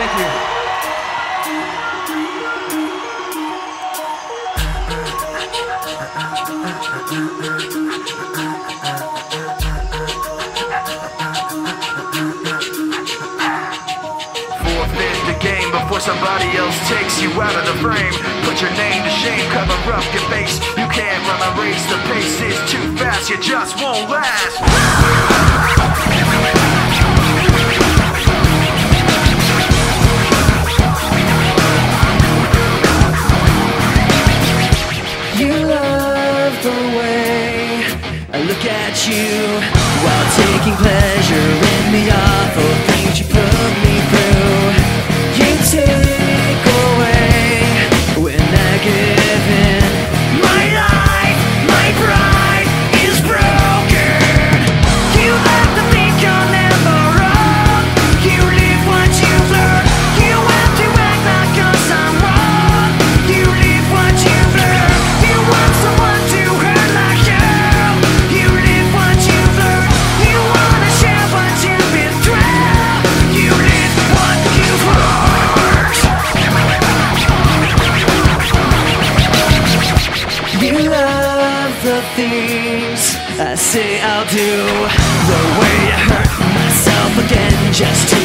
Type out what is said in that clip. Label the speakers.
Speaker 1: Thank you.
Speaker 2: The game before somebody else takes you out of the frame. Put your name to shame, cover up your face. You can't run a race, the pace is too fast, you just won't last.
Speaker 3: I look at you while taking pleasure in the awful things you put me through. I say I'll do. The way I hurt myself again just to